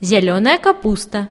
зеленая капуста.